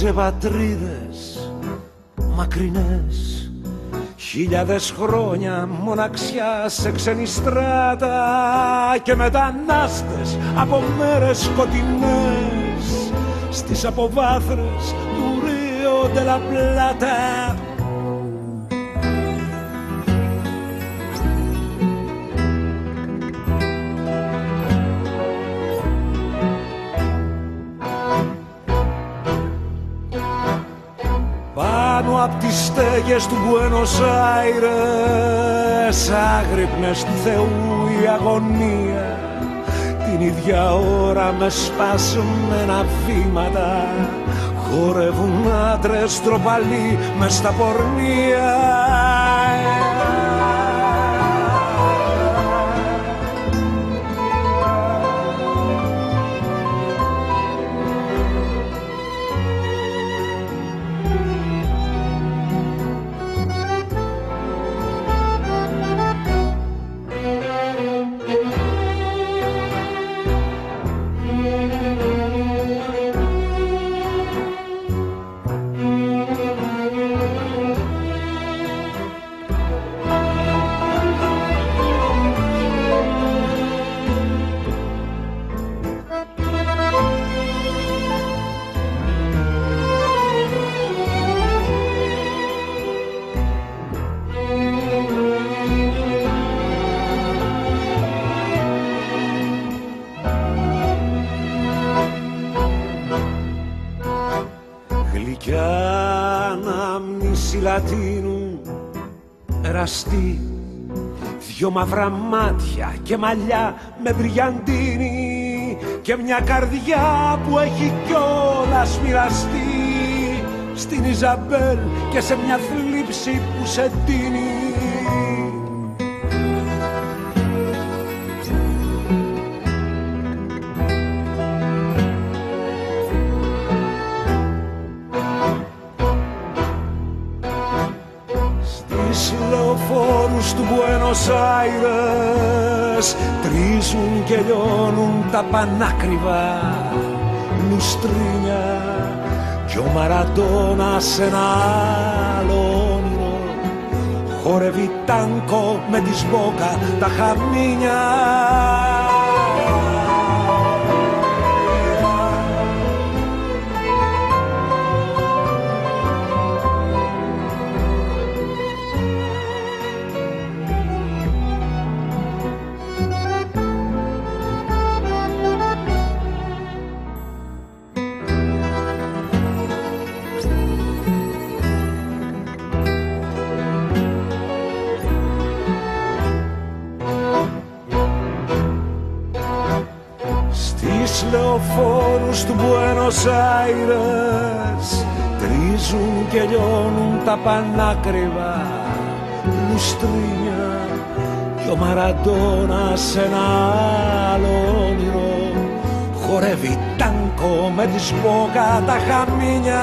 σε πατρίδες μακρινές Χιλιάδες χρόνια μοναξιά σε ξένη στράτα και μετανάστες από μέρες σκοτεινές στις αποβάθρες του Ρίο Ντελαπλάτα απ' τις στέγες του Μπουένος Άιρες άγρυπνες του Θεού η αγωνία. Την ίδια ώρα με σπασμένα βήματα χορεύουν άντρες τροπαλοί μες στα πορνεία Δυο μαύρα μάτια και μαλλιά με μπριαντίνη Και μια καρδιά που έχει κιόλας μοιραστεί. Στην Ιζαμπέλ και σε μια θλίψη που σε τίνει του Μπουένος Άιρες τρίζουν και λιώνουν τα πανάκριβα λουστρίνια κι ο Μαραντώνας σε ένα άλλο όνειρο χορεύει τάνκο με τη σμπόκα τα χαμίνια λεωφόρους του Μπουένος Άιρες τρίζουν και λιώνουν τα πανάκριβα. Λουστρίνια κι ο Μαραντώνα σε ένα άλλο όνειρο. Χορεύει τάνκο με τη σπόκα τα χαμίνια